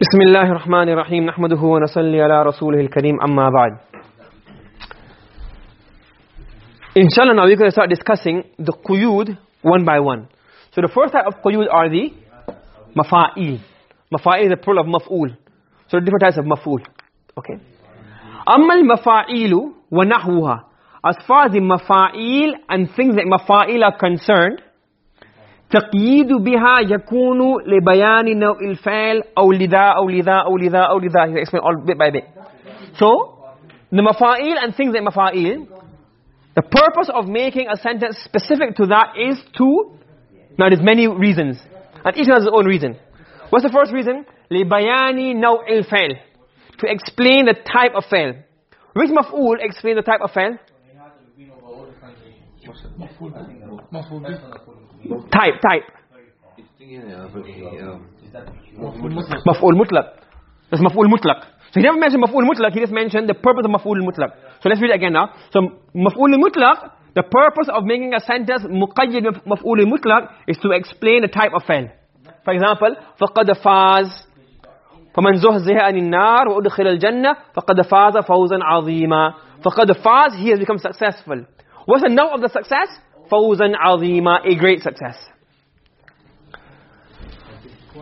بسم الله الرحمن الرحيم نحمده ونصلي على رسوله الكريم أما بعد Inshallah now we're going to start discussing the quyud one by one. So the first type of quyud are the mafa'il. Mafa'il is the plural of maf'ul. So different types of maf'ul. Okay. أما المفاعيل ونحوها As far as the mafa'il and things like mafa'il are concerned تقييد بها يكون لبيان نوع الفعل أو لذا أو لذا أو لذا أو لذا He explain all bit by bit. So, the mafa'il and things like mafa'il, the purpose of making a sentence specific to that is to, now there's many reasons. And each one has its own reason. What's the first reason? لبيان نوع الفعل To explain the type of fail. Which maf'ul explain the type of fail? Type, type. Maf'ul mutlaq. That's maf'ul mutlaq. So he never mentioned maf'ul mutlaq, he just mentioned the purpose of maf'ul mutlaq. So let's read it again now. So maf'ul mutlaq, the purpose of making a sentence muqayyid with maf'ul mutlaq is to explain the type of fail. For example, فَقَدْ فَاز فَمَنْ زُهْزِهَ عَنِ النَّارِ وَأُدْخِلَ الْجَنَّةِ فَقَدْ فَازَ فَوْزًا عَظِيمًا فَقَدْ فَاز, he has become successful. What's the note of the success? فَوْزًا عَظِيمًا, a great success.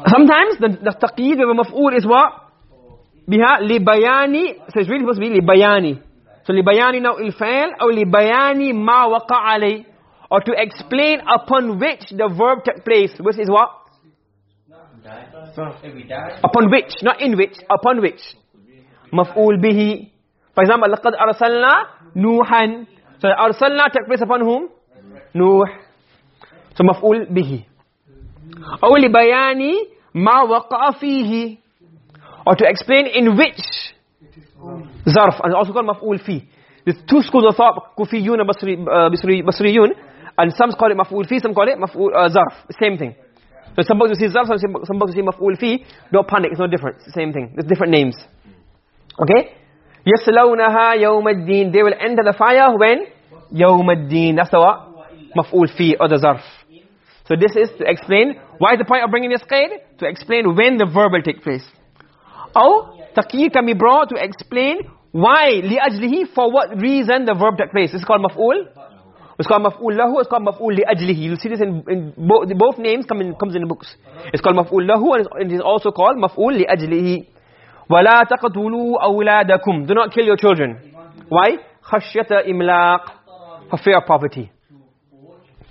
Sometimes the, the taqeed of a maf'ul is what? بها لبيان so it's really supposed to be لبيان so لبيان نوع الفعل أو لبيان ما وقع عليه or to explain upon which the verb took place which is what? upon which not in which upon which مفعول به for example لقد أرسلنا نوحا so أرسلنا took place upon whom? نوح so مفعول به أو لبيان ما وقع فيه or to explain in which zarf and also called maf'ul fi there's two schools of thought kufiyun and basri uh, basri basriyun and some call it maf'ul fi some call it maf'ul uh, zarf same thing so some books you see zarf some some books you see maf'ul fi don't panic it's no different it's the same thing there's different names okay yaslawnaha yawm ad-din they will enter the fire when yawm ad-din that's the what maf'ul fi or the zarf so this is to explain why is the point of bringing this qaid to explain when the verb will take place or taqyid can be brought to explain why li'ajlihi for what reason the verb took place. It's called maf'ul. It's called maf'ul lahu. It's called maf'ul li'ajlihi. You'll see this in, in both, both names come in, comes in the books. It's called maf'ul lahu and it is also called maf'ul li'ajlihi. وَلَا تَقْتُلُوا أَوْلَادَكُمْ Do not kill your children. Why? خَشْيَةَ إِمْلَاقٍ For fear of poverty.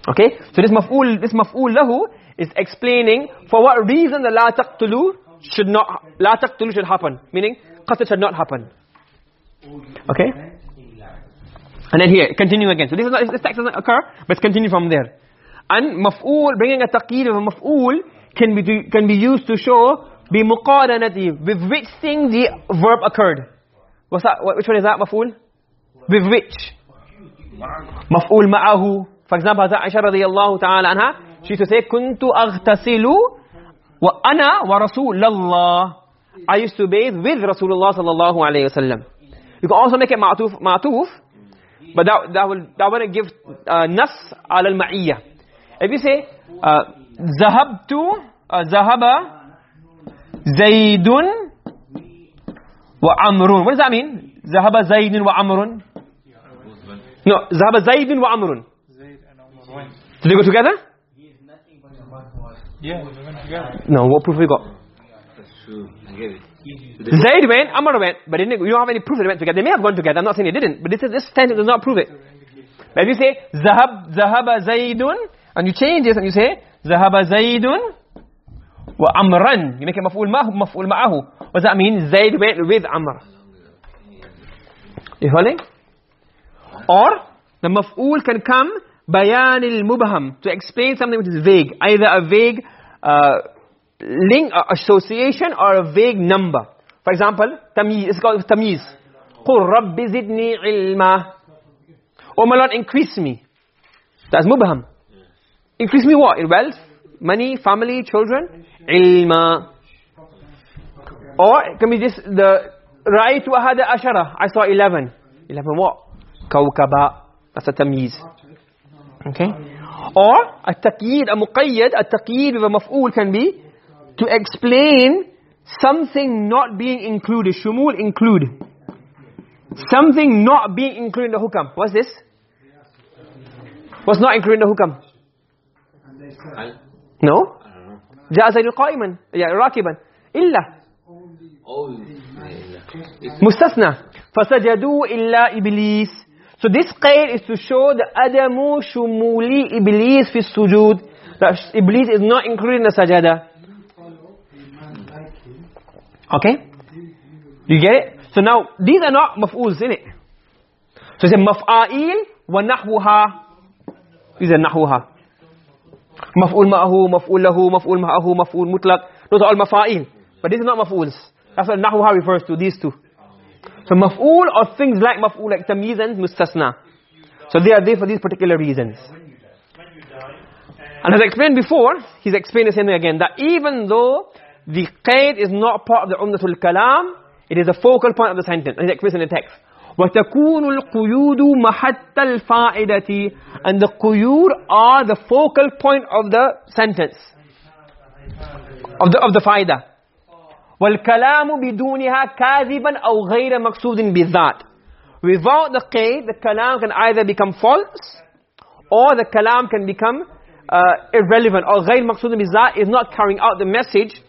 Okay? So this maf'ul, this maf'ul lahu is explaining for what reason the la taqtulu should not la taqtulu should happen. Meaning qatl should not happen. Okay? And then here continue again. So this is not this text doesn't occur but continue from there. And maf'ul bringing a taqid of a maf'ul can be do, can be used to show bi muqaranati with which thing the verb occurred. What's that which one is that maf'ul? With which? Maf'ul ma'ahu for example Aisha radiyallahu ta'ala anha she used to say aghtasilu wa ana wa rasulullah I used to bathe with Rasulullah sallallahu alayhi wasallam you can also make it ma'tuf ma'tuf but that that will that will give uh, nas ala al-ma'iyya if you say uh, zahabtu uh, zaidun wa amrun what does that mean zaidun wa amrun no zahaba zaidun wa amrun did they go together Yeah, we went together. no what proof have we got That's true. I get it. Zaid went, Amr went, but they didn't, you don't have any proof that they went together. They may have gone together, I'm not saying they didn't, but this, is, this sentence does not prove it. But if you say, Zahab, Zahaba Zaidun, and you change this and you say, Zahaba Zaidun wa Amran, you make it maf'ul ma'ahu, maf'ul ma'ahu. What does that mean? Zaid went with Amr. You following? Or, the maf'ul can come, bayan al-mubham, to explain something which is vague. Either a vague, uh, link uh, association or a vague number. For example tamyiz it's called tamyiz. Rabbi zidni ilma. Oh my lord increase me. That's mubham. Increase me what? In wealth money family children? Ilma. Or it can be just the ra'aytu ahada ashara i saw 11 11 what? Kawkaba. That's a tamyiz okay or a taqyid a muqayyad a taqyid with a maf'ul can be to explain something not being included shumul include something not being included in the hukam what's this what's not included in the hukam Al? no I don't know. جاء زيد قائما يعني راكبا الا Oh, yeah. It's مستثنى فسجدوا إلا إبليس so this qaid is to show the adamu shumuli iblis fi sujud. That iblis is not included in the sajada. Okay? You get it? So now these are not maf'uls in it? So it's a maf'a'il wa nahwuha. These are nahwuha. Maf'ul ma'ahu maf'ul lahu maf'ul ma'ahu maf'ul mutlaq. Those are all mafa'il. But these are not maf'uls that's what nahwuha refers to these two so maf'ul or things like maf'ul like tamyiz and mustasna. So they are there for these particular reasons. And as I explained before, he's explained the same thing again, that even though the qaid is not part of the umdatul kalam, it is a focal point of the sentence. And he explains in the text. وَتَكُونُ الْقُيُودُ مَحَتَّ الْفَائِدَةِ And the quyud are the focal point of the sentence. Of the, of the faida. والكلام بدونها كاذبا أو غير مقصود بالذات without the qaid the kalam can either become false or the kalam can become uh, irrelevant or غير مقصود بالذات is not carrying out the message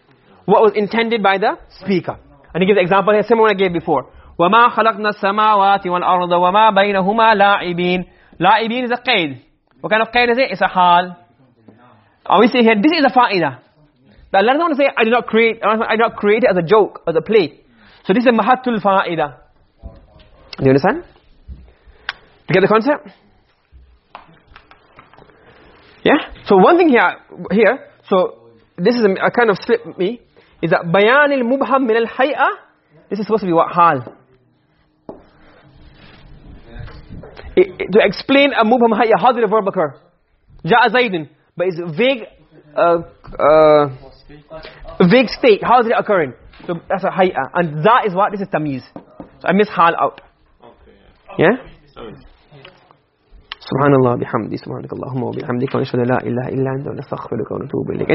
what was intended by the speaker and he gives the example here similar one I gave before وما خلقنا السماوات والأرض وما بينهما لاعبين لاعبين is a qaid what kind of qaid is it? it's a hal and we say here this is a fa'idah the Allah doesn't say, I did not create, I did not create it as a joke, as a play. So this is mahatul fa'ida. Do you understand? You get the concept? Yeah? So one thing here, here so this is a, a kind of slip me, is that bayan al-mubham min al-hay'a, this is supposed to be what? Hal. It, it, to explain a mubham hay'a, how did the verb occur? Ja'a zaydin, but it's vague, uh, uh, vague state. How is it occurring? So that's a hay'a and that is what this is tamyiz so i miss hal out. Okay. yeah? Subhanallah bihamdi subhanakallahumma wa bihamdika wa an la ilaha illa anta wa nastaghfiruka wa natubu ilayk